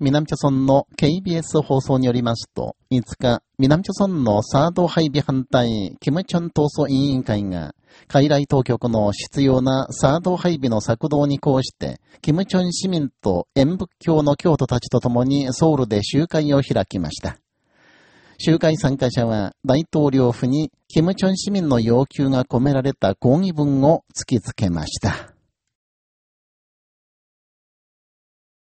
南朝村の KBS 放送によりますと、5日、南朝村のサード配備反対、キムチョン闘争委員会が、海来当局の必要なサード配備の策動にこして、キムチョン市民と演仏教の教徒たちと共にソウルで集会を開きました。集会参加者は大統領府にキムチョン市民の要求が込められた抗議文を突きつけました。